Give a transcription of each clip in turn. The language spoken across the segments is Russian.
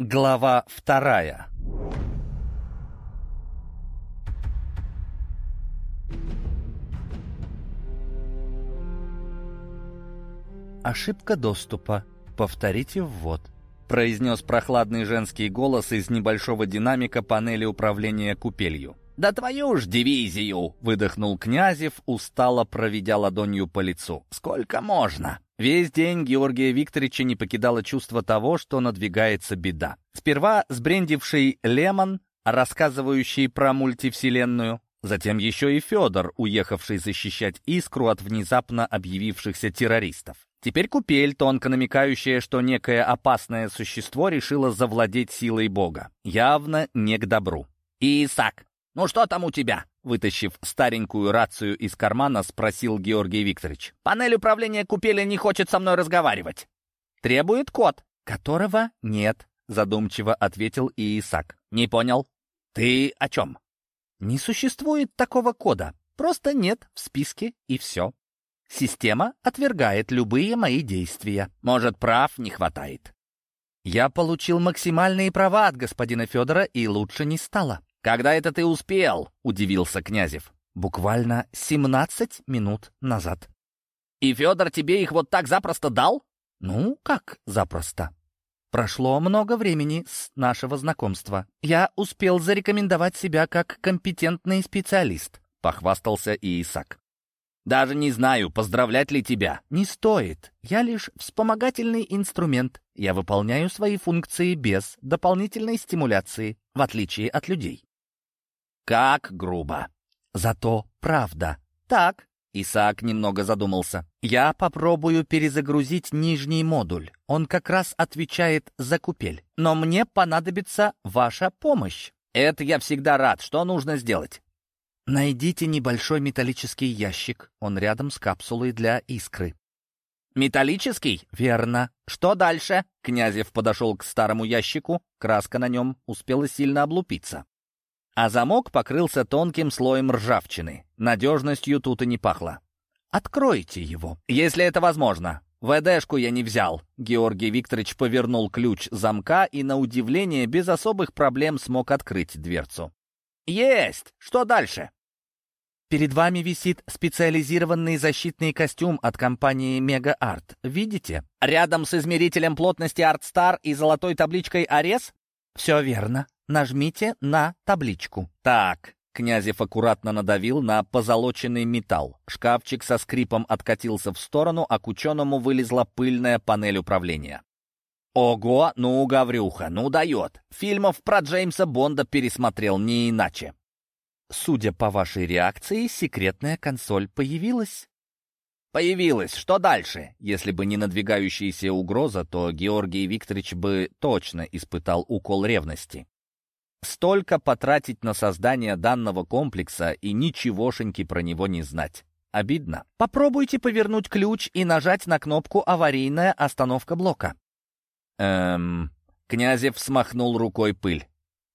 Глава вторая «Ошибка доступа. Повторите ввод», — произнес прохладный женский голос из небольшого динамика панели управления купелью. «Да твою ж дивизию!» — выдохнул Князев, устало проведя ладонью по лицу. «Сколько можно?» Весь день Георгия Викторовича не покидало чувство того, что надвигается беда. Сперва сбрендивший Лемон, рассказывающий про мультивселенную, затем еще и Федор, уехавший защищать Искру от внезапно объявившихся террористов. Теперь Купель, тонко намекающая, что некое опасное существо решило завладеть силой Бога. Явно не к добру. «Исаак, ну что там у тебя?» Вытащив старенькую рацию из кармана, спросил Георгий Викторович. «Панель управления купели не хочет со мной разговаривать. Требует код, которого нет», — задумчиво ответил Иисак. «Не понял. Ты о чем?» «Не существует такого кода. Просто нет в списке, и все. Система отвергает любые мои действия. Может, прав не хватает». «Я получил максимальные права от господина Федора, и лучше не стало. «Когда это ты успел?» — удивился Князев. «Буквально семнадцать минут назад». «И Федор тебе их вот так запросто дал?» «Ну, как запросто?» Прошло много времени с нашего знакомства. Я успел зарекомендовать себя как компетентный специалист, похвастался и Исаак. Даже не знаю, поздравлять ли тебя. Не стоит. Я лишь вспомогательный инструмент. Я выполняю свои функции без дополнительной стимуляции, в отличие от людей. Как грубо. Зато правда. Так. Исаак немного задумался. Я попробую перезагрузить нижний модуль. Он как раз отвечает за купель. Но мне понадобится ваша помощь. Это я всегда рад. Что нужно сделать? Найдите небольшой металлический ящик. Он рядом с капсулой для искры. «Металлический?» «Верно. Что дальше?» Князев подошел к старому ящику. Краска на нем успела сильно облупиться а замок покрылся тонким слоем ржавчины. Надежностью тут и не пахло. «Откройте его, если это возможно». ВДшку я не взял. Георгий Викторович повернул ключ замка и, на удивление, без особых проблем смог открыть дверцу. «Есть! Что дальше?» Перед вами висит специализированный защитный костюм от компании Mega Art. Видите? Рядом с измерителем плотности ArtStar и золотой табличкой «Арес»? Все верно. Нажмите на табличку. Так, Князев аккуратно надавил на позолоченный металл. Шкафчик со скрипом откатился в сторону, а к ученому вылезла пыльная панель управления. «Ого, ну, Гаврюха, ну дает! Фильмов про Джеймса Бонда пересмотрел не иначе!» «Судя по вашей реакции, секретная консоль появилась». «Появилась. Что дальше?» Если бы не надвигающаяся угроза, то Георгий Викторович бы точно испытал укол ревности. Столько потратить на создание данного комплекса и ничегошеньки про него не знать. Обидно. Попробуйте повернуть ключ и нажать на кнопку «Аварийная остановка блока». Эм... Князев смахнул рукой пыль.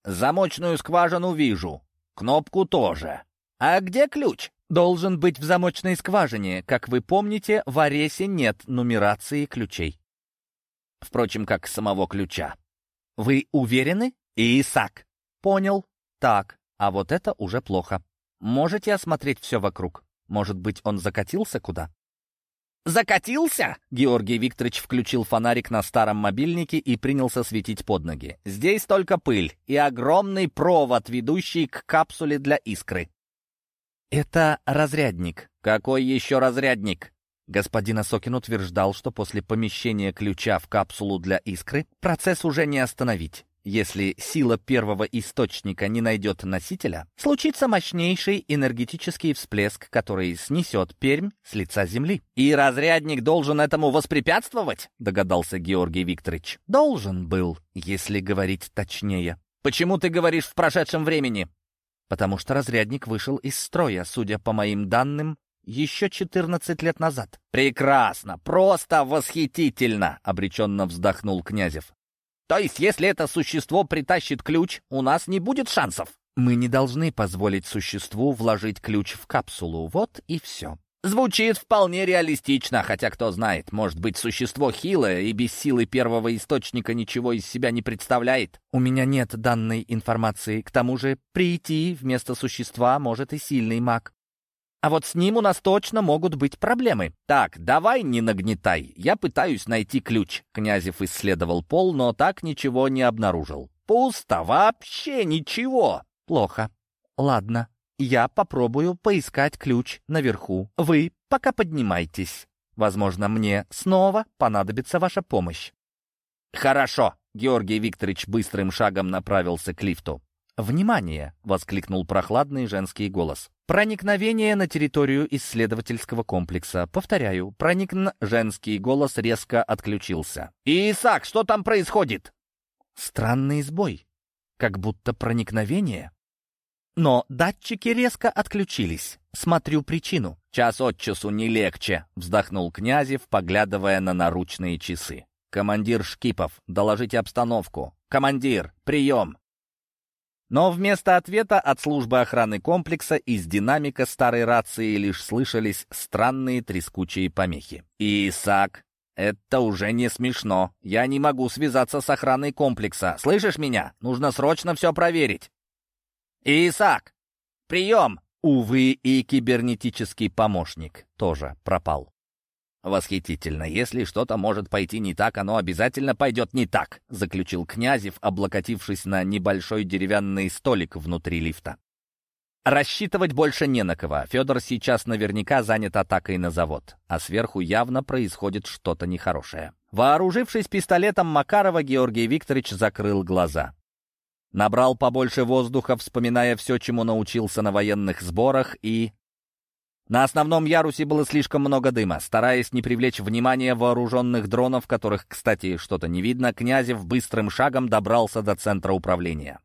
«Замочную скважину вижу. Кнопку тоже. А где ключ?» «Должен быть в замочной скважине. Как вы помните, в Аресе нет нумерации ключей. Впрочем, как самого ключа. Вы уверены? Исаак, «Понял. Так, а вот это уже плохо. Можете осмотреть все вокруг? Может быть, он закатился куда?» «Закатился?» Георгий Викторович включил фонарик на старом мобильнике и принялся светить под ноги. «Здесь только пыль и огромный провод, ведущий к капсуле для искры». «Это разрядник». «Какой еще разрядник?» Господин Осокин утверждал, что после помещения ключа в капсулу для искры процесс уже не остановить. Если сила первого источника не найдет носителя, случится мощнейший энергетический всплеск, который снесет Пермь с лица Земли. «И разрядник должен этому воспрепятствовать?» — догадался Георгий Викторович. «Должен был, если говорить точнее». «Почему ты говоришь в прошедшем времени?» «Потому что разрядник вышел из строя, судя по моим данным, еще 14 лет назад». «Прекрасно! Просто восхитительно!» — обреченно вздохнул Князев. То есть, если это существо притащит ключ, у нас не будет шансов. Мы не должны позволить существу вложить ключ в капсулу. Вот и все. Звучит вполне реалистично, хотя кто знает, может быть, существо хилое и без силы первого источника ничего из себя не представляет. У меня нет данной информации. К тому же прийти вместо существа может и сильный маг. А вот с ним у нас точно могут быть проблемы. Так, давай не нагнетай. Я пытаюсь найти ключ. Князев исследовал пол, но так ничего не обнаружил. Пусто, вообще ничего. Плохо. Ладно, я попробую поискать ключ наверху. Вы пока поднимайтесь. Возможно, мне снова понадобится ваша помощь. Хорошо. Георгий Викторович быстрым шагом направился к лифту. «Внимание!» — воскликнул прохладный женский голос. «Проникновение на территорию исследовательского комплекса. Повторяю, проникн...» Женский голос резко отключился. «Исаак, что там происходит?» «Странный сбой. Как будто проникновение но датчики резко отключились. Смотрю причину. «Час от часу не легче», — вздохнул Князев, поглядывая на наручные часы. «Командир Шкипов, доложите обстановку. Командир, прием!» Но вместо ответа от службы охраны комплекса из динамика старой рации лишь слышались странные трескучие помехи. «Исаак, это уже не смешно. Я не могу связаться с охраной комплекса. Слышишь меня? Нужно срочно все проверить». «Исаак! Прием!» Увы, и кибернетический помощник тоже пропал. «Восхитительно. Если что-то может пойти не так, оно обязательно пойдет не так», заключил Князев, облокотившись на небольшой деревянный столик внутри лифта. Рассчитывать больше не на кого. Федор сейчас наверняка занят атакой на завод, а сверху явно происходит что-то нехорошее. Вооружившись пистолетом Макарова, Георгий Викторович закрыл глаза. Набрал побольше воздуха, вспоминая все, чему научился на военных сборах, и... На основном ярусе было слишком много дыма. Стараясь не привлечь внимания вооруженных дронов, которых, кстати, что-то не видно, Князев быстрым шагом добрался до центра управления.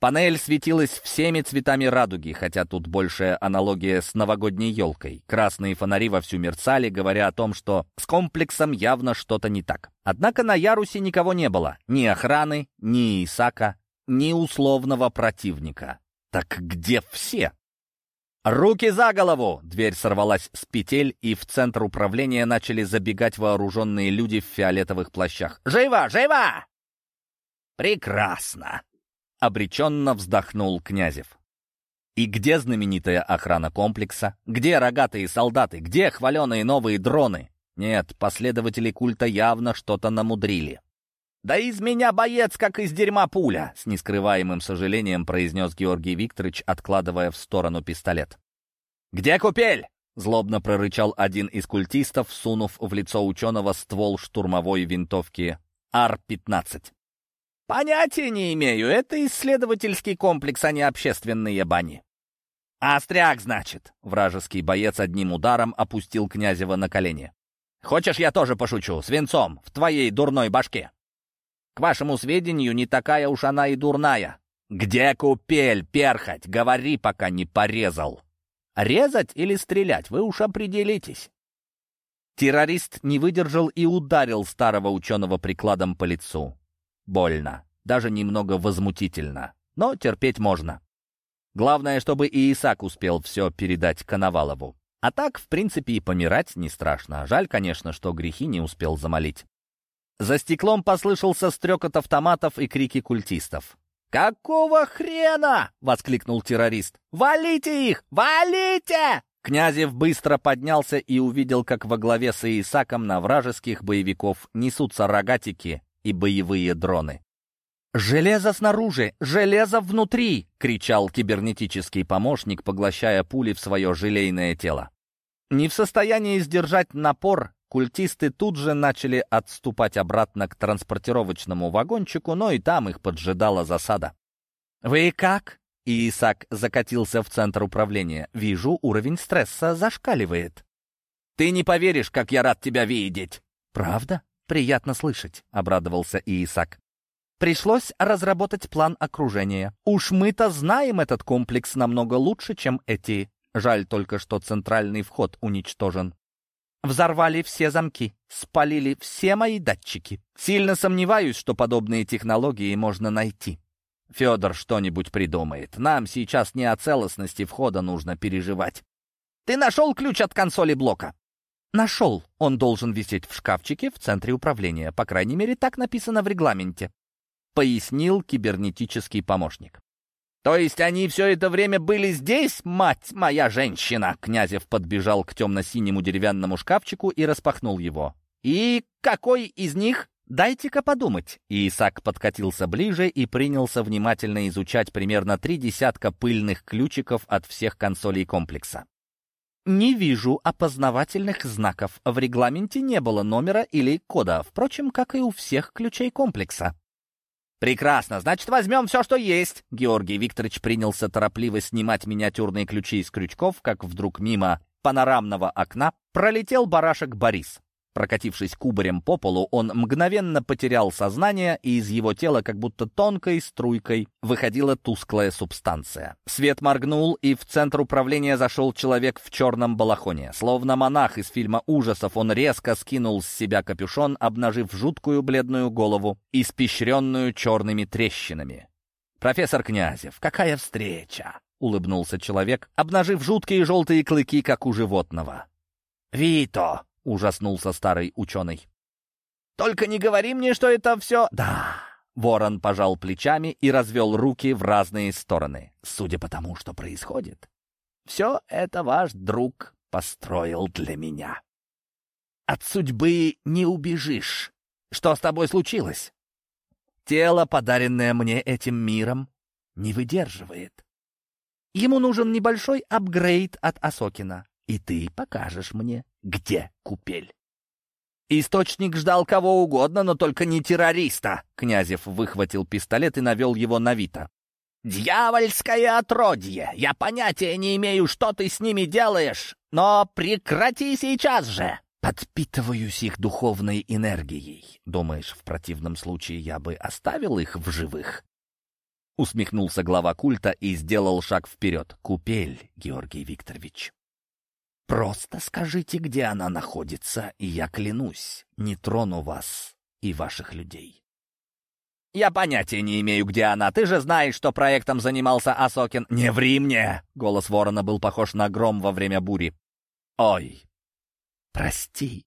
Панель светилась всеми цветами радуги, хотя тут большая аналогия с новогодней елкой. Красные фонари вовсю мерцали, говоря о том, что с комплексом явно что-то не так. Однако на ярусе никого не было. Ни охраны, ни Исака, ни условного противника. Так где все? «Руки за голову!» Дверь сорвалась с петель, и в центр управления начали забегать вооруженные люди в фиолетовых плащах. «Живо! Живо!» «Прекрасно!» — обреченно вздохнул Князев. «И где знаменитая охрана комплекса? Где рогатые солдаты? Где хваленые новые дроны? Нет, последователи культа явно что-то намудрили. «Да из меня боец, как из дерьма пуля!» С нескрываемым сожалением произнес Георгий Викторович, откладывая в сторону пистолет. «Где купель?» — злобно прорычал один из культистов, сунув в лицо ученого ствол штурмовой винтовки Ар-15. «Понятия не имею. Это исследовательский комплекс, а не общественные бани». «Остряк, значит!» — вражеский боец одним ударом опустил Князева на колени. «Хочешь, я тоже пошучу? Свинцом, в твоей дурной башке!» К вашему сведению, не такая уж она и дурная. Где купель, перхоть? Говори, пока не порезал. Резать или стрелять, вы уж определитесь. Террорист не выдержал и ударил старого ученого прикладом по лицу. Больно, даже немного возмутительно, но терпеть можно. Главное, чтобы и Исаак успел все передать Коновалову. А так, в принципе, и помирать не страшно. Жаль, конечно, что грехи не успел замолить. За стеклом послышался стрекот автоматов и крики культистов. «Какого хрена?» — воскликнул террорист. «Валите их! Валите!» Князев быстро поднялся и увидел, как во главе с Исаком на вражеских боевиков несутся рогатики и боевые дроны. «Железо снаружи! Железо внутри!» — кричал кибернетический помощник, поглощая пули в свое желейное тело. Не в состоянии сдержать напор, Культисты тут же начали отступать обратно к транспортировочному вагончику, но и там их поджидала засада. «Вы как?» Исаак закатился в центр управления. «Вижу, уровень стресса зашкаливает». «Ты не поверишь, как я рад тебя видеть!» «Правда? Приятно слышать», — обрадовался Исаак. Пришлось разработать план окружения. Уж мы-то знаем этот комплекс намного лучше, чем эти. Жаль только, что центральный вход уничтожен. Взорвали все замки, спалили все мои датчики. Сильно сомневаюсь, что подобные технологии можно найти. Федор что-нибудь придумает. Нам сейчас не о целостности входа нужно переживать. ты нашел ключ от консоли блока?» «Нашел. Он должен висеть в шкафчике в центре управления. По крайней мере, так написано в регламенте», — пояснил кибернетический помощник. «То есть они все это время были здесь, мать моя женщина?» Князев подбежал к темно-синему деревянному шкафчику и распахнул его. «И какой из них?» «Дайте-ка подумать». Исаак подкатился ближе и принялся внимательно изучать примерно три десятка пыльных ключиков от всех консолей комплекса. «Не вижу опознавательных знаков. В регламенте не было номера или кода, впрочем, как и у всех ключей комплекса». «Прекрасно, значит, возьмем все, что есть!» Георгий Викторович принялся торопливо снимать миниатюрные ключи из крючков, как вдруг мимо панорамного окна пролетел барашек Борис. Прокатившись кубарем по полу, он мгновенно потерял сознание, и из его тела как будто тонкой струйкой выходила тусклая субстанция. Свет моргнул, и в центр управления зашел человек в черном балахоне. Словно монах из фильма ужасов, он резко скинул с себя капюшон, обнажив жуткую бледную голову, испещренную черными трещинами. «Профессор Князев, какая встреча!» — улыбнулся человек, обнажив жуткие желтые клыки, как у животного. «Вито!» — ужаснулся старый ученый. «Только не говори мне, что это все...» «Да!» Ворон пожал плечами и развел руки в разные стороны. «Судя по тому, что происходит, все это ваш друг построил для меня. От судьбы не убежишь. Что с тобой случилось? Тело, подаренное мне этим миром, не выдерживает. Ему нужен небольшой апгрейд от Асокина и ты покажешь мне, где купель». Источник ждал кого угодно, но только не террориста. Князев выхватил пистолет и навел его на Вита. «Дьявольское отродье! Я понятия не имею, что ты с ними делаешь, но прекрати сейчас же!» «Подпитываюсь их духовной энергией. Думаешь, в противном случае я бы оставил их в живых?» Усмехнулся глава культа и сделал шаг вперед. «Купель, Георгий Викторович. Просто скажите, где она находится, и я клянусь, не трону вас и ваших людей. «Я понятия не имею, где она. Ты же знаешь, что проектом занимался Асокин». «Не ври мне!» — голос ворона был похож на гром во время бури. «Ой, прости.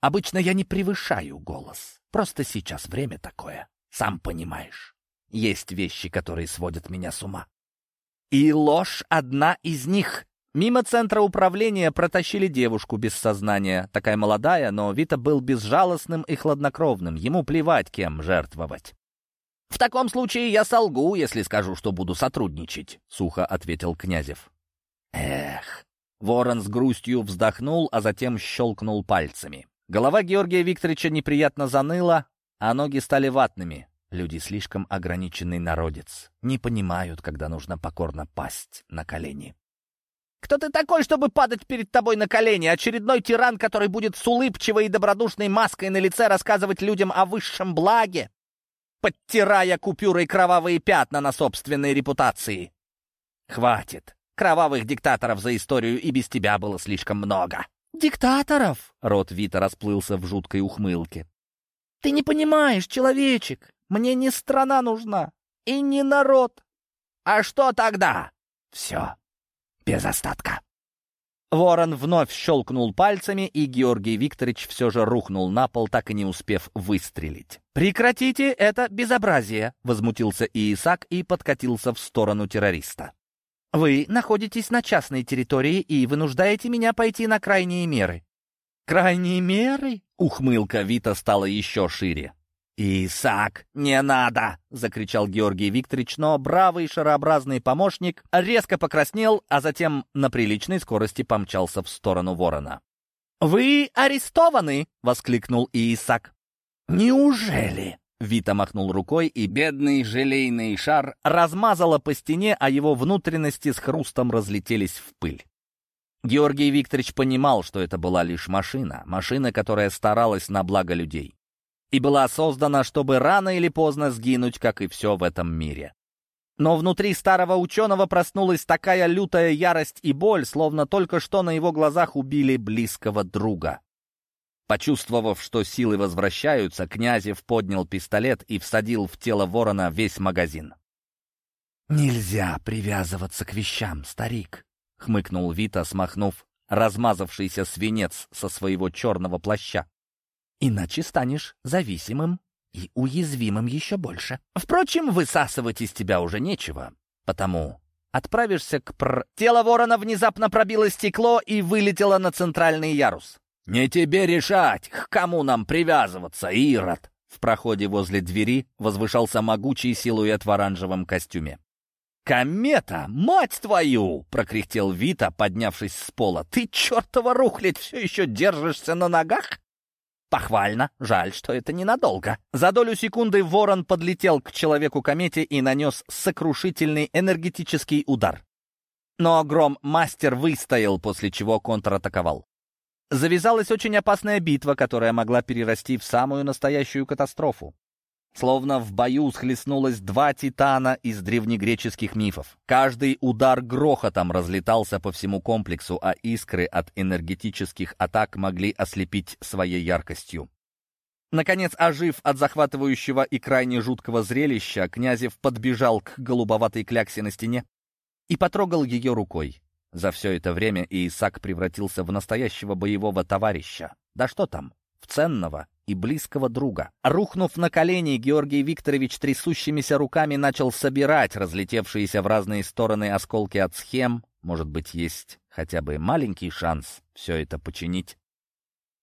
Обычно я не превышаю голос. Просто сейчас время такое, сам понимаешь. Есть вещи, которые сводят меня с ума. И ложь одна из них. Мимо центра управления протащили девушку без сознания. Такая молодая, но Вита был безжалостным и хладнокровным. Ему плевать, кем жертвовать. «В таком случае я солгу, если скажу, что буду сотрудничать», — сухо ответил Князев. «Эх!» Ворон с грустью вздохнул, а затем щелкнул пальцами. Голова Георгия Викторовича неприятно заныла, а ноги стали ватными. Люди слишком ограниченный народец. Не понимают, когда нужно покорно пасть на колени. Кто ты такой, чтобы падать перед тобой на колени? Очередной тиран, который будет с улыбчивой и добродушной маской на лице рассказывать людям о высшем благе, подтирая купюрой кровавые пятна на собственной репутации. Хватит. Кровавых диктаторов за историю и без тебя было слишком много. «Диктаторов?» — рот Вита расплылся в жуткой ухмылке. «Ты не понимаешь, человечек, мне не страна нужна и не народ. А что тогда?» «Все, без остатка. Ворон вновь щелкнул пальцами, и Георгий Викторович все же рухнул на пол, так и не успев выстрелить. «Прекратите это безобразие!» — возмутился Иисак и подкатился в сторону террориста. «Вы находитесь на частной территории и вынуждаете меня пойти на крайние меры». «Крайние меры?» — ухмылка Вита стала еще шире. «Исаак, не надо!» — закричал Георгий Викторович, но бравый шарообразный помощник резко покраснел, а затем на приличной скорости помчался в сторону ворона. «Вы арестованы!» — воскликнул Исаак. «Неужели?» Вита махнул рукой, и бедный желейный шар размазало по стене, а его внутренности с хрустом разлетелись в пыль. Георгий Викторович понимал, что это была лишь машина, машина, которая старалась на благо людей и была создана, чтобы рано или поздно сгинуть, как и все в этом мире. Но внутри старого ученого проснулась такая лютая ярость и боль, словно только что на его глазах убили близкого друга. Почувствовав, что силы возвращаются, Князев поднял пистолет и всадил в тело ворона весь магазин. «Нельзя привязываться к вещам, старик. хмыкнул Вита, смахнув размазавшийся свинец со своего черного плаща. «Иначе станешь зависимым и уязвимым еще больше. Впрочем, высасывать из тебя уже нечего, потому отправишься к пр... Тело ворона внезапно пробило стекло и вылетело на центральный ярус. «Не тебе решать, к кому нам привязываться, Ирод!» В проходе возле двери возвышался могучий силуэт в оранжевом костюме. «Комета! Мать твою!» — прокряхтел Вита, поднявшись с пола. «Ты, чертова рухлядь, все еще держишься на ногах?» Похвально. Жаль, что это ненадолго. За долю секунды ворон подлетел к человеку-комете и нанес сокрушительный энергетический удар. Но гром-мастер выстоял, после чего контратаковал. Завязалась очень опасная битва, которая могла перерасти в самую настоящую катастрофу. Словно в бою схлестнулось два титана из древнегреческих мифов. Каждый удар грохотом разлетался по всему комплексу, а искры от энергетических атак могли ослепить своей яркостью. Наконец, ожив от захватывающего и крайне жуткого зрелища, Князев подбежал к голубоватой кляксе на стене и потрогал ее рукой. За все это время Исаак превратился в настоящего боевого товарища. Да что там, в ценного и близкого друга. Рухнув на колени, Георгий Викторович трясущимися руками начал собирать разлетевшиеся в разные стороны осколки от схем. Может быть, есть хотя бы маленький шанс все это починить.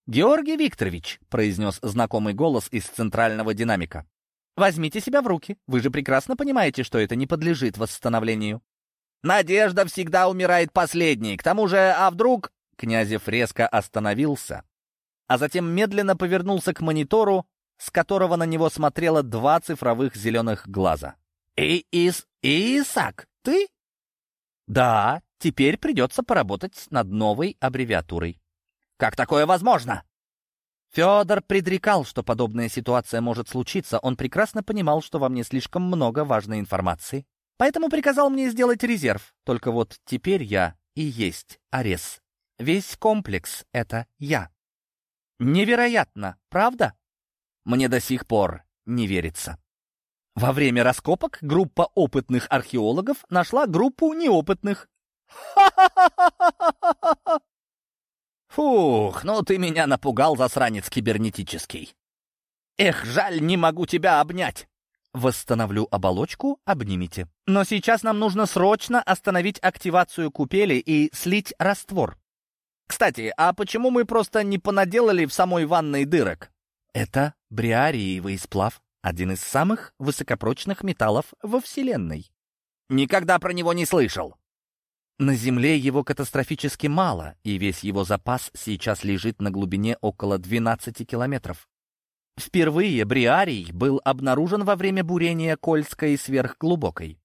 «Георгий Викторович», — произнес знакомый голос из центрального динамика, «возьмите себя в руки. Вы же прекрасно понимаете, что это не подлежит восстановлению». «Надежда всегда умирает последней. К тому же, а вдруг...» Князев резко остановился, а затем медленно повернулся к монитору, с которого на него смотрело два цифровых зеленых глаза. «И Ис... Исаак, ты?» «Да, теперь придется поработать над новой аббревиатурой». «Как такое возможно?» Федор предрекал, что подобная ситуация может случиться. Он прекрасно понимал, что во мне слишком много важной информации. Поэтому приказал мне сделать резерв. Только вот теперь я и есть Арес. Весь комплекс — это я. Невероятно, правда? Мне до сих пор не верится. Во время раскопок группа опытных археологов нашла группу неопытных. Фух, ну ты меня напугал, засранец кибернетический. Эх, жаль, не могу тебя обнять. Восстановлю оболочку, обнимите. Но сейчас нам нужно срочно остановить активацию купели и слить раствор. Кстати, а почему мы просто не понаделали в самой ванной дырок? Это бриариевый сплав, один из самых высокопрочных металлов во Вселенной. Никогда про него не слышал. На Земле его катастрофически мало, и весь его запас сейчас лежит на глубине около 12 километров. Впервые бриарий был обнаружен во время бурения Кольской сверхглубокой.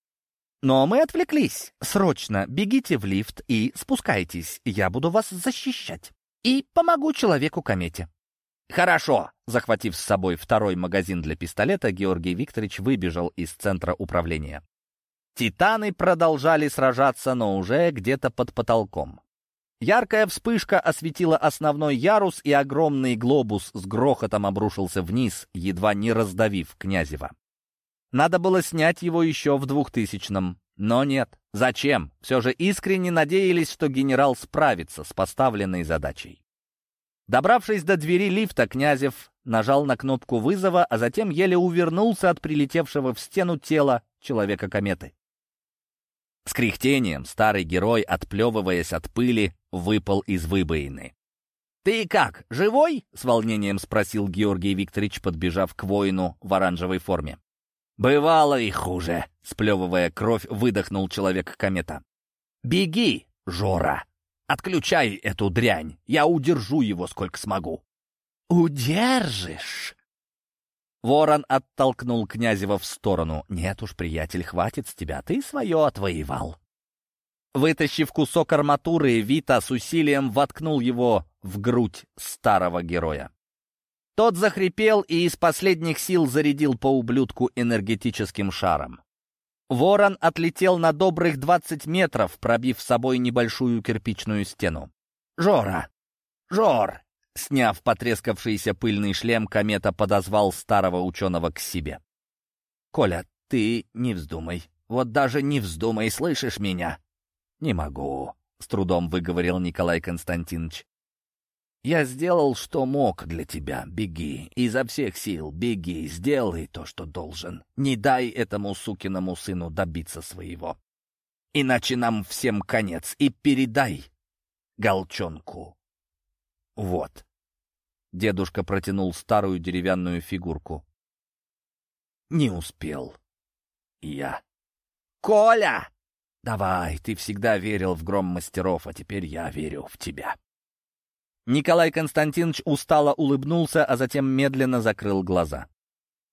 Но мы отвлеклись. Срочно бегите в лифт и спускайтесь. Я буду вас защищать. И помогу человеку-комете. Хорошо. Захватив с собой второй магазин для пистолета, Георгий Викторович выбежал из центра управления. Титаны продолжали сражаться, но уже где-то под потолком. Яркая вспышка осветила основной ярус, и огромный глобус с грохотом обрушился вниз, едва не раздавив Князева. Надо было снять его еще в двухтысячном. Но нет. Зачем? Все же искренне надеялись, что генерал справится с поставленной задачей. Добравшись до двери лифта, Князев нажал на кнопку вызова, а затем еле увернулся от прилетевшего в стену тела человека-кометы. С кряхтением старый герой, отплевываясь от пыли, выпал из выбоины. «Ты как, живой?» — с волнением спросил Георгий Викторович, подбежав к воину в оранжевой форме. «Бывало и хуже», — сплевывая кровь, выдохнул человек-комета. «Беги, Жора! Отключай эту дрянь, я удержу его сколько смогу». «Удержишь?» Ворон оттолкнул Князева в сторону. «Нет уж, приятель, хватит с тебя, ты свое отвоевал». Вытащив кусок арматуры, Вита с усилием воткнул его в грудь старого героя. Тот захрипел и из последних сил зарядил по ублюдку энергетическим шаром. Ворон отлетел на добрых 20 метров, пробив с собой небольшую кирпичную стену. «Жора! Жор!» Сняв потрескавшийся пыльный шлем, комета подозвал старого ученого к себе. «Коля, ты не вздумай. Вот даже не вздумай, слышишь меня?» «Не могу», — с трудом выговорил Николай Константинович. «Я сделал, что мог для тебя. Беги. Изо всех сил беги. Сделай то, что должен. Не дай этому сукиному сыну добиться своего. Иначе нам всем конец. И передай Голчонку. Вот». Дедушка протянул старую деревянную фигурку. «Не успел. Я». «Коля!» «Давай, ты всегда верил в гром мастеров, а теперь я верю в тебя». Николай Константинович устало улыбнулся, а затем медленно закрыл глаза.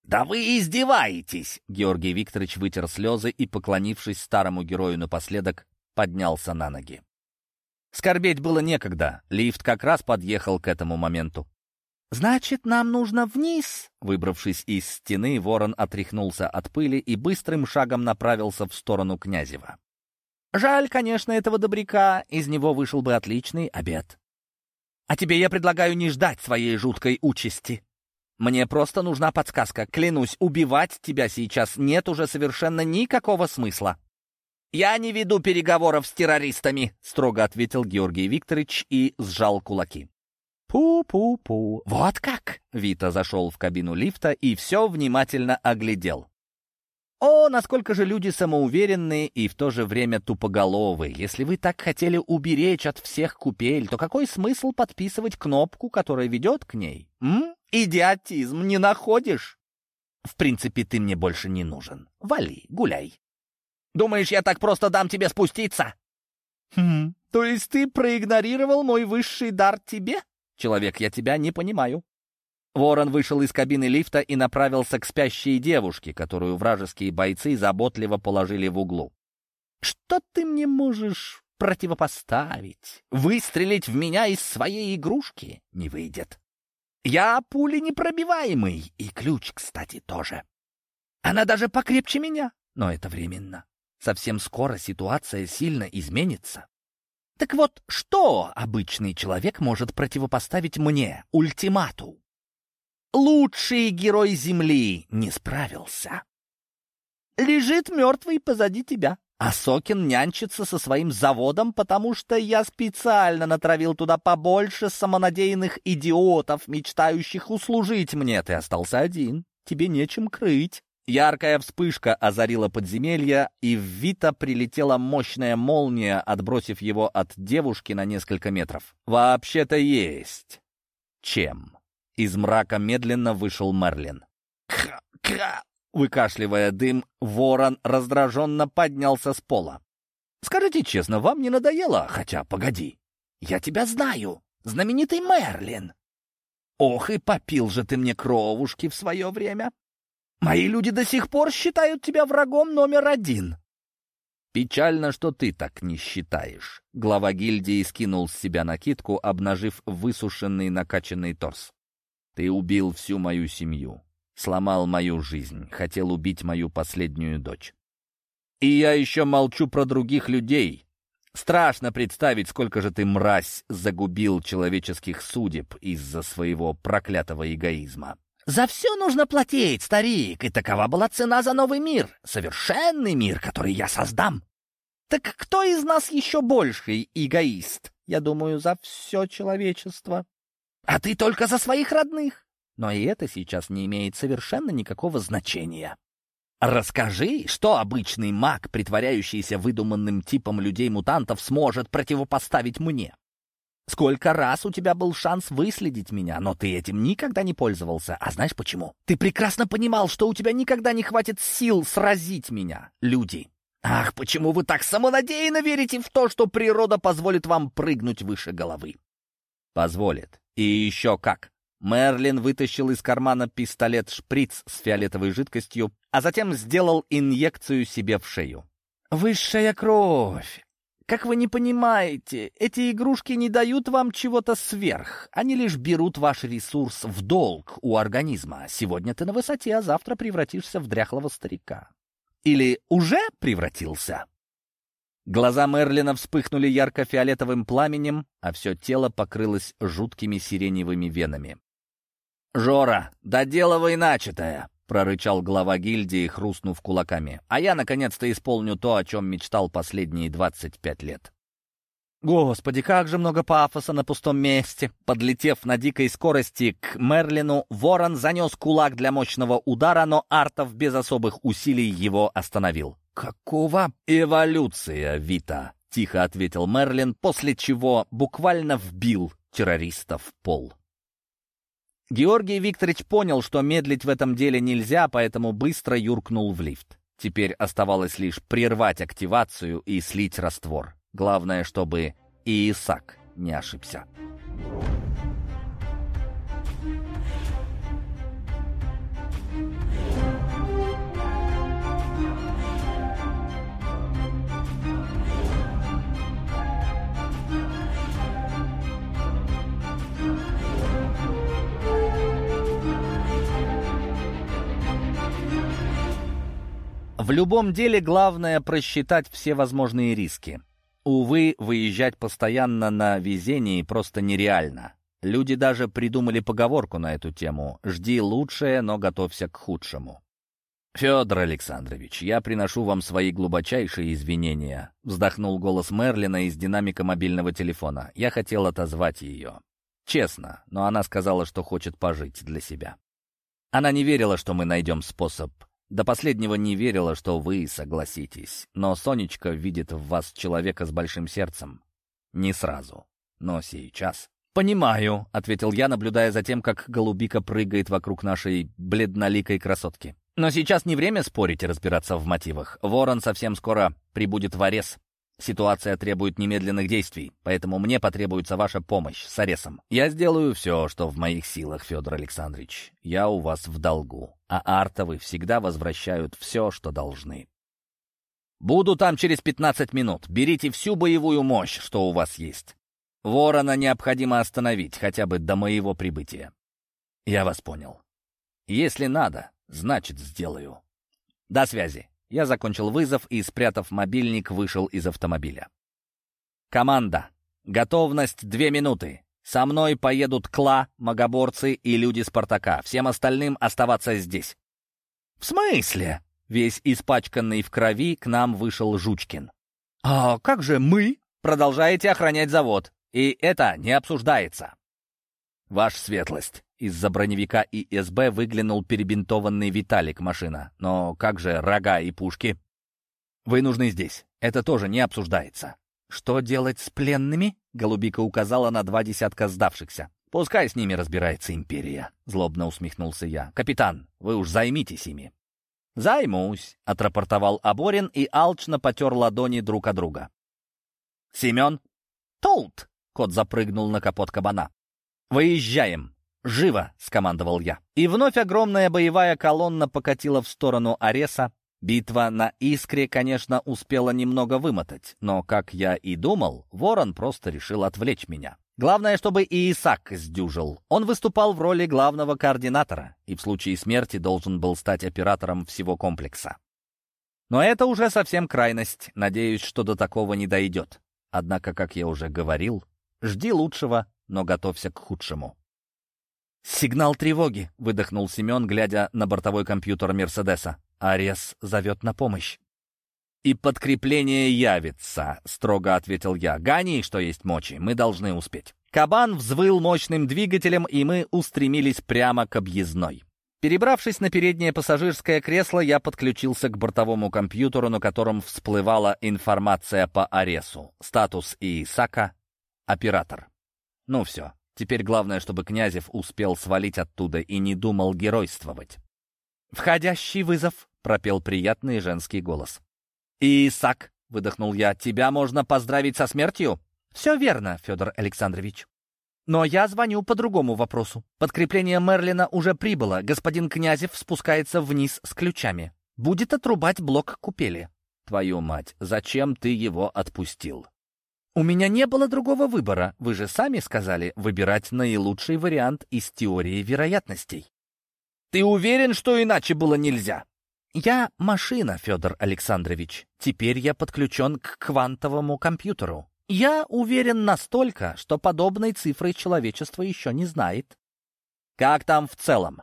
«Да вы издеваетесь!» Георгий Викторович вытер слезы и, поклонившись старому герою напоследок, поднялся на ноги. Скорбеть было некогда, лифт как раз подъехал к этому моменту. «Значит, нам нужно вниз?» Выбравшись из стены, ворон отряхнулся от пыли и быстрым шагом направился в сторону Князева. Жаль, конечно, этого добряка, из него вышел бы отличный обед. А тебе я предлагаю не ждать своей жуткой участи. Мне просто нужна подсказка. Клянусь, убивать тебя сейчас нет уже совершенно никакого смысла. «Я не веду переговоров с террористами», — строго ответил Георгий Викторович и сжал кулаки. «Пу-пу-пу. Вот как!» Вита зашел в кабину лифта и все внимательно оглядел. О, насколько же люди самоуверенные и в то же время тупоголовые. Если вы так хотели уберечь от всех купель, то какой смысл подписывать кнопку, которая ведет к ней? М? Идиотизм не находишь? В принципе, ты мне больше не нужен. Вали, гуляй. Думаешь, я так просто дам тебе спуститься? Хм, то есть ты проигнорировал мой высший дар тебе? Человек, я тебя не понимаю. Ворон вышел из кабины лифта и направился к спящей девушке, которую вражеские бойцы заботливо положили в углу. «Что ты мне можешь противопоставить? Выстрелить в меня из своей игрушки не выйдет. Я пули непробиваемый, и ключ, кстати, тоже. Она даже покрепче меня, но это временно. Совсем скоро ситуация сильно изменится. Так вот, что обычный человек может противопоставить мне, ультимату? Лучший герой Земли не справился. Лежит мертвый позади тебя. А Сокин нянчится со своим заводом, потому что я специально натравил туда побольше самонадеянных идиотов, мечтающих услужить мне. Ты остался один. Тебе нечем крыть. Яркая вспышка озарила подземелье, и в Вита прилетела мощная молния, отбросив его от девушки на несколько метров. «Вообще-то есть. Чем?» Из мрака медленно вышел Мерлин. «Кра-кра!» Выкашливая дым, ворон раздраженно поднялся с пола. «Скажите честно, вам не надоело? Хотя, погоди, я тебя знаю, знаменитый Мерлин!» «Ох, и попил же ты мне кровушки в свое время! Мои люди до сих пор считают тебя врагом номер один!» «Печально, что ты так не считаешь». Глава гильдии скинул с себя накидку, обнажив высушенный накачанный торс. Ты убил всю мою семью, сломал мою жизнь, хотел убить мою последнюю дочь. И я еще молчу про других людей. Страшно представить, сколько же ты, мразь, загубил человеческих судеб из-за своего проклятого эгоизма. За все нужно платить, старик, и такова была цена за новый мир, совершенный мир, который я создам. Так кто из нас еще больший эгоист? Я думаю, за все человечество. А ты только за своих родных. Но и это сейчас не имеет совершенно никакого значения. Расскажи, что обычный маг, притворяющийся выдуманным типом людей-мутантов, сможет противопоставить мне? Сколько раз у тебя был шанс выследить меня, но ты этим никогда не пользовался. А знаешь почему? Ты прекрасно понимал, что у тебя никогда не хватит сил сразить меня, люди. Ах, почему вы так самонадеянно верите в то, что природа позволит вам прыгнуть выше головы? Позволит. И еще как. Мерлин вытащил из кармана пистолет-шприц с фиолетовой жидкостью, а затем сделал инъекцию себе в шею. «Высшая кровь! Как вы не понимаете, эти игрушки не дают вам чего-то сверх. Они лишь берут ваш ресурс в долг у организма. Сегодня ты на высоте, а завтра превратишься в дряхлого старика. Или уже превратился?» Глаза Мерлина вспыхнули ярко-фиолетовым пламенем, а все тело покрылось жуткими сиреневыми венами. «Жора, доделывай начатое!» — прорычал глава гильдии, хрустнув кулаками. «А я, наконец-то, исполню то, о чем мечтал последние двадцать пять лет». Господи, как же много пафоса на пустом месте. Подлетев на дикой скорости к Мерлину, ворон занес кулак для мощного удара, но Артов без особых усилий его остановил. «Какого?» «Эволюция, Вита», — тихо ответил Мерлин, после чего буквально вбил террориста в пол. Георгий Викторович понял, что медлить в этом деле нельзя, поэтому быстро юркнул в лифт. Теперь оставалось лишь прервать активацию и слить раствор. Главное, чтобы и Исаак не ошибся. В любом деле главное просчитать все возможные риски. Увы, выезжать постоянно на везении просто нереально. Люди даже придумали поговорку на эту тему «Жди лучшее, но готовься к худшему». «Федор Александрович, я приношу вам свои глубочайшие извинения», — вздохнул голос Мерлина из динамика мобильного телефона. Я хотел отозвать ее. Честно, но она сказала, что хочет пожить для себя. Она не верила, что мы найдем способ до последнего не верила, что вы согласитесь. Но Сонечка видит в вас человека с большим сердцем. Не сразу, но сейчас. «Понимаю», — ответил я, наблюдая за тем, как голубика прыгает вокруг нашей бледноликой красотки. «Но сейчас не время спорить и разбираться в мотивах. Ворон совсем скоро прибудет в Арес. Ситуация требует немедленных действий, поэтому мне потребуется ваша помощь с Аресом. Я сделаю все, что в моих силах, Федор Александрович. Я у вас в долгу, а артовы всегда возвращают все, что должны. Буду там через 15 минут. Берите всю боевую мощь, что у вас есть. Ворона необходимо остановить, хотя бы до моего прибытия. Я вас понял. Если надо, значит, сделаю. До связи. Я закончил вызов и, спрятав мобильник, вышел из автомобиля. «Команда! Готовность две минуты! Со мной поедут Кла, Магоборцы и люди Спартака. Всем остальным оставаться здесь». «В смысле?» Весь испачканный в крови к нам вышел Жучкин. «А как же мы?» «Продолжаете охранять завод, и это не обсуждается». «Ваша светлость!» Из-за броневика ИСБ выглянул перебинтованный Виталик машина. «Но как же рога и пушки?» «Вы нужны здесь. Это тоже не обсуждается». «Что делать с пленными?» Голубика указала на два десятка сдавшихся. «Пускай с ними разбирается империя», — злобно усмехнулся я. «Капитан, вы уж займитесь ими». «Займусь», — отрапортовал Аборин и алчно потер ладони друг от друга. «Семен?» «Толт!» — кот запрыгнул на капот кабана. «Выезжаем!» «Живо!» — скомандовал я. И вновь огромная боевая колонна покатила в сторону Ареса. Битва на Искре, конечно, успела немного вымотать, но, как я и думал, Ворон просто решил отвлечь меня. Главное, чтобы и Исаак сдюжил. Он выступал в роли главного координатора и в случае смерти должен был стать оператором всего комплекса. Но это уже совсем крайность. Надеюсь, что до такого не дойдет. Однако, как я уже говорил, жди лучшего, но готовься к худшему. «Сигнал тревоги!» — выдохнул Семен, глядя на бортовой компьютер Мерседеса. «Арес зовет на помощь». «И подкрепление явится», — строго ответил я. «Гони, что есть мочи, мы должны успеть». Кабан взвыл мощным двигателем, и мы устремились прямо к объездной. Перебравшись на переднее пассажирское кресло, я подключился к бортовому компьютеру, на котором всплывала информация по Аресу. Статус Исака — оператор. Ну все, Теперь главное, чтобы Князев успел свалить оттуда и не думал геройствовать. «Входящий вызов», — пропел приятный женский голос. «Исаак», — выдохнул я, — «тебя можно поздравить со смертью?» «Все верно, Федор Александрович. Но я звоню по другому вопросу. Подкрепление Мерлина уже прибыло. Господин Князев спускается вниз с ключами. Будет отрубать блок купели». «Твою мать, зачем ты его отпустил?» «У меня не было другого выбора. Вы же сами сказали выбирать наилучший вариант из теории вероятностей». «Ты уверен, что иначе было нельзя?» «Я машина, Федор Александрович. Теперь я подключен к квантовому компьютеру. Я уверен настолько, что подобной цифрой человечество еще не знает». «Как там в целом?»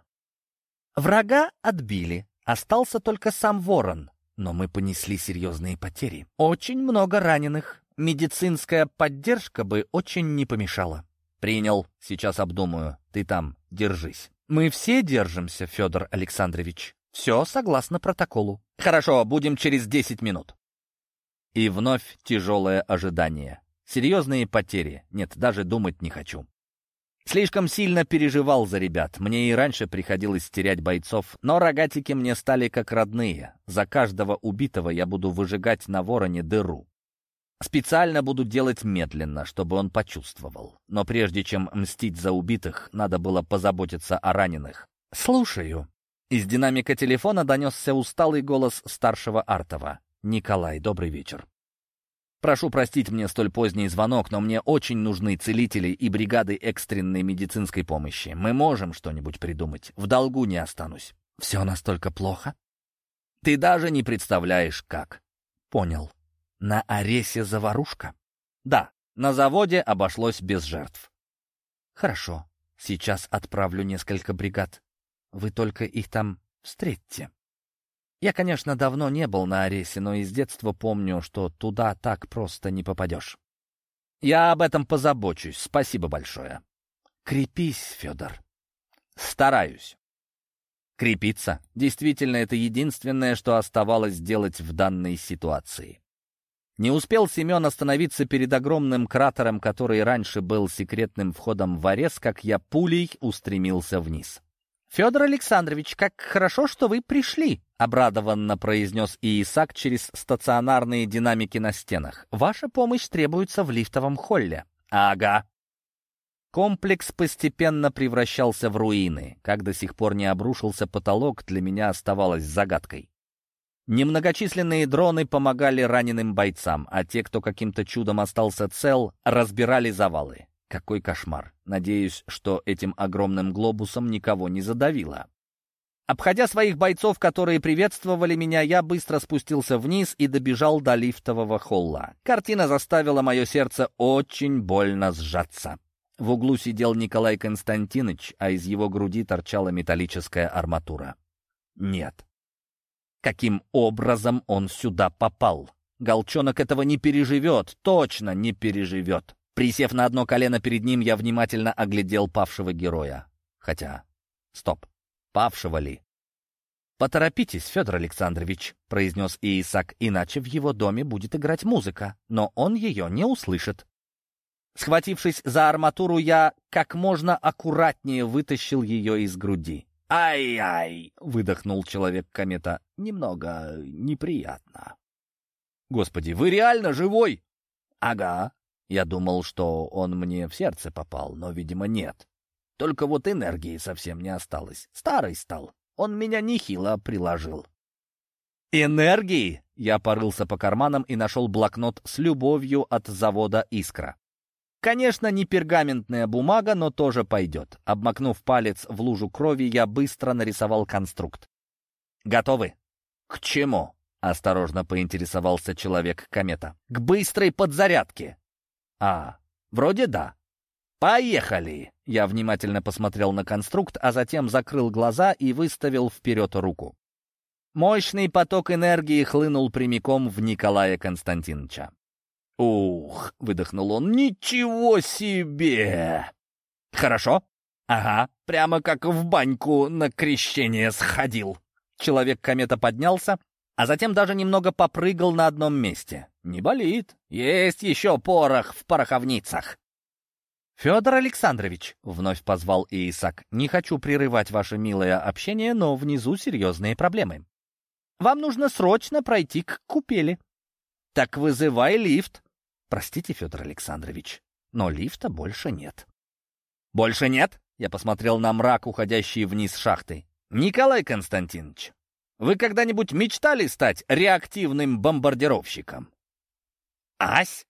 Врага отбили. Остался только сам Ворон. Но мы понесли серьезные потери. Очень много раненых. Медицинская поддержка бы очень не помешала. Принял, сейчас обдумаю. Ты там держись. Мы все держимся, Федор Александрович. Все согласно протоколу. Хорошо, будем через десять минут. И вновь тяжелое ожидание. Серьезные потери. Нет, даже думать не хочу. Слишком сильно переживал за ребят. Мне и раньше приходилось терять бойцов, но рогатики мне стали как родные. За каждого убитого я буду выжигать на вороне дыру. Специально буду делать медленно, чтобы он почувствовал. Но прежде чем мстить за убитых, надо было позаботиться о раненых. «Слушаю». Из динамика телефона донесся усталый голос старшего Артова. «Николай, добрый вечер. Прошу простить мне столь поздний звонок, но мне очень нужны целители и бригады экстренной медицинской помощи. Мы можем что-нибудь придумать. В долгу не останусь». «Все настолько плохо?» «Ты даже не представляешь, как». «Понял. На Аресе заварушка?» «Да, на заводе обошлось без жертв». «Хорошо. Сейчас отправлю несколько бригад. Вы только их там встретьте». Я, конечно, давно не был на Аресе, но из детства помню, что туда так просто не попадешь. Я об этом позабочусь. Спасибо большое. Крепись, Федор. Стараюсь. Крепиться. Действительно, это единственное, что оставалось сделать в данной ситуации. Не успел Семен остановиться перед огромным кратером, который раньше был секретным входом в Арес, как я пулей устремился вниз. «Федор Александрович, как хорошо, что вы пришли!» — обрадованно произнес Иисак через стационарные динамики на стенах. «Ваша помощь требуется в лифтовом холле». «Ага». Комплекс постепенно превращался в руины. Как до сих пор не обрушился потолок, для меня оставалось загадкой. Немногочисленные дроны помогали раненым бойцам, а те, кто каким-то чудом остался цел, разбирали завалы. Какой кошмар. Надеюсь, что этим огромным глобусом никого не задавило. Обходя своих бойцов, которые приветствовали меня, я быстро спустился вниз и добежал до лифтового холла. Картина заставила мое сердце очень больно сжаться. В углу сидел Николай Константинович, а из его груди торчала металлическая арматура. Нет. Каким образом он сюда попал? Голчонок этого не переживет, точно не переживет. Присев на одно колено перед ним, я внимательно оглядел павшего героя. Хотя... Стоп. Павшего ли? «Поторопитесь, Федор Александрович», — произнес Иисак, «иначе в его доме будет играть музыка, но он ее не услышит». Схватившись за арматуру, я как можно аккуратнее вытащил ее из груди. «Ай-ай!» — выдохнул человек-комета. «Немного неприятно». «Господи, вы реально живой?» «Ага», я думал, что он мне в сердце попал, но, видимо, нет. Только вот энергии совсем не осталось. Старый стал. Он меня нехило приложил. «Энергии?» Я порылся по карманам и нашел блокнот с любовью от завода «Искра». Конечно, не пергаментная бумага, но тоже пойдет. Обмакнув палец в лужу крови, я быстро нарисовал конструкт. «Готовы?» «К чему?» — осторожно поинтересовался человек-комета. «К быстрой подзарядке!» А, вроде да. Поехали! Я внимательно посмотрел на конструкт, а затем закрыл глаза и выставил вперед руку. Мощный поток энергии хлынул прямиком в Николая Константиновича. «Ух!» — выдохнул он. «Ничего себе!» «Хорошо?» «Ага, прямо как в баньку на крещение сходил». Человек-комета поднялся, а затем даже немного попрыгал на одном месте. Не болит. Есть еще порох в пороховницах. «Федор Александрович», — вновь позвал Иисак, — «не хочу прерывать ваше милое общение, но внизу серьезные проблемы. Вам нужно срочно пройти к купели». «Так вызывай лифт». «Простите, Федор Александрович, но лифта больше нет». «Больше нет?» — я посмотрел на мрак, уходящий вниз шахты. «Николай Константинович, вы когда-нибудь мечтали стать реактивным бомбардировщиком? Ась?